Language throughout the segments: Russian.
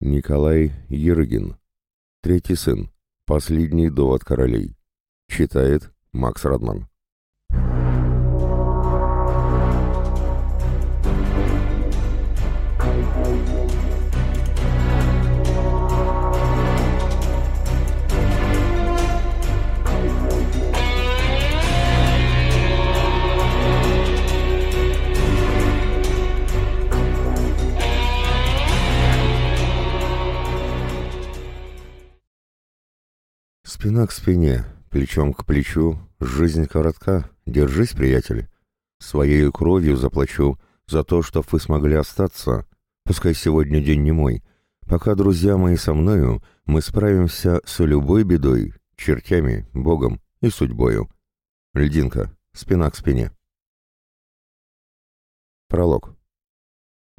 Николай Ерыгин. Третий сын. Последний довод королей. Читает Макс Радман. Спина к спине, плечом к плечу, жизнь коротка, держись, приятель. Своей кровью заплачу за то, что вы смогли остаться, пускай сегодня день не мой. Пока друзья мои со мною, мы справимся с любой бедой, чертями, богом и судьбою. Льдинка, спина к спине. Пролог.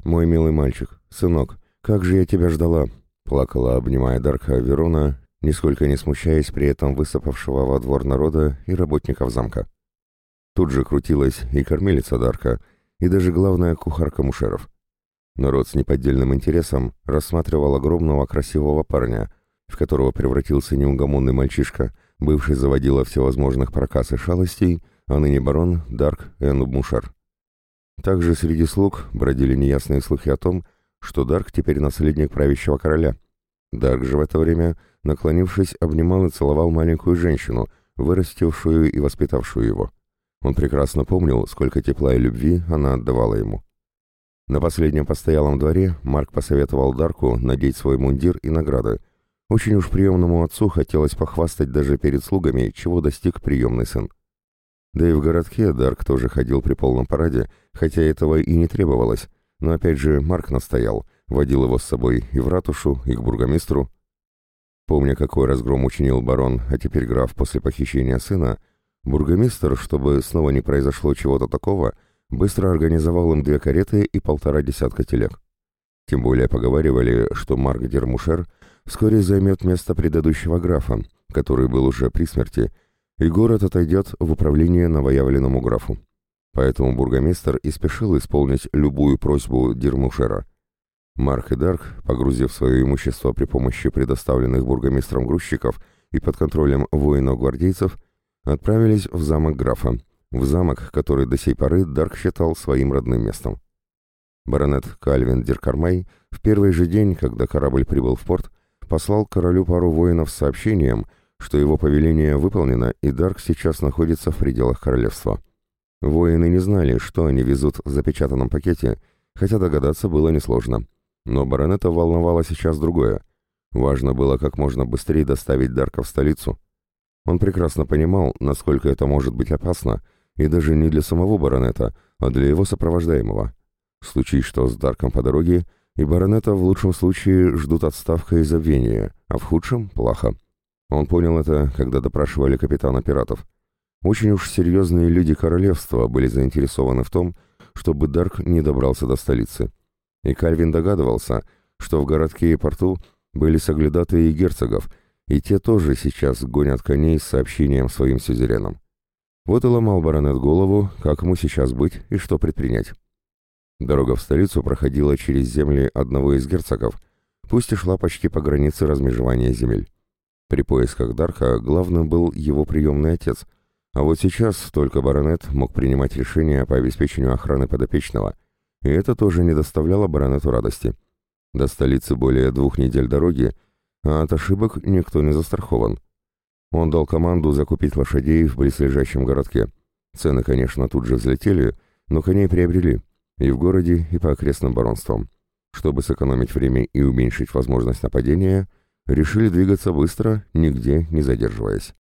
«Мой милый мальчик, сынок, как же я тебя ждала!» — плакала, обнимая Дарка Верона нисколько не смущаясь при этом высыпавшего во двор народа и работников замка. Тут же крутилась и кормилица Дарка, и даже главная кухарка Мушеров. Народ с неподдельным интересом рассматривал огромного красивого парня, в которого превратился неугомонный мальчишка, бывший заводила всевозможных проказ и шалостей, а ныне барон Дарк Энуб Мушер. Также среди слуг бродили неясные слухи о том, что Дарк теперь наследник правящего короля. Дарк же в это время наклонившись, обнимал и целовал маленькую женщину, вырастившую и воспитавшую его. Он прекрасно помнил, сколько тепла и любви она отдавала ему. На последнем постоялом дворе Марк посоветовал Дарку надеть свой мундир и награды. Очень уж приемному отцу хотелось похвастать даже перед слугами, чего достиг приемный сын. Да и в городке Дарк тоже ходил при полном параде, хотя этого и не требовалось, но опять же Марк настоял, водил его с собой и в ратушу, и к бургомистру, Помня, какой разгром учинил барон, а теперь граф после похищения сына, бургомистр, чтобы снова не произошло чего-то такого, быстро организовал им две кареты и полтора десятка телег. Тем более поговаривали, что Марк Дермушер вскоре займет место предыдущего графа, который был уже при смерти, и город отойдет в управление новоявленному графу. Поэтому бургомистр и спешил исполнить любую просьбу Дермушера – Марк и Дарк, погрузив свое имущество при помощи предоставленных бургомистром грузчиков и под контролем воинов-гвардейцев, отправились в замок графа, в замок, который до сей поры Дарк считал своим родным местом. Баронет Кальвин Диркармай в первый же день, когда корабль прибыл в порт, послал королю пару воинов с сообщением, что его повеление выполнено и Дарк сейчас находится в пределах королевства. Воины не знали, что они везут в запечатанном пакете, хотя догадаться было несложно – но баронета волновало сейчас другое. Важно было как можно быстрее доставить Дарка в столицу. Он прекрасно понимал, насколько это может быть опасно, и даже не для самого баронета, а для его сопровождаемого. Случись что с Дарком по дороге, и баронета в лучшем случае ждут отставка и забвения, а в худшем — плохо. Он понял это, когда допрашивали капитана пиратов. Очень уж серьезные люди королевства были заинтересованы в том, чтобы Дарк не добрался до столицы. И Кальвин догадывался, что в городке и порту были соглядатые герцогов, и те тоже сейчас гонят коней с сообщением своим сюзеренам. Вот и ломал баронет голову, как ему сейчас быть и что предпринять. Дорога в столицу проходила через земли одного из герцогов, пусть и шла почти по границе размежевания земель. При поисках Дарха главным был его приемный отец, а вот сейчас только баронет мог принимать решения по обеспечению охраны подопечного – и это тоже не доставляло баронету радости. До столицы более двух недель дороги, а от ошибок никто не застрахован. Он дал команду закупить лошадей в близлежащем городке. Цены, конечно, тут же взлетели, но коней приобрели и в городе, и по окрестным баронствам. Чтобы сэкономить время и уменьшить возможность нападения, решили двигаться быстро, нигде не задерживаясь.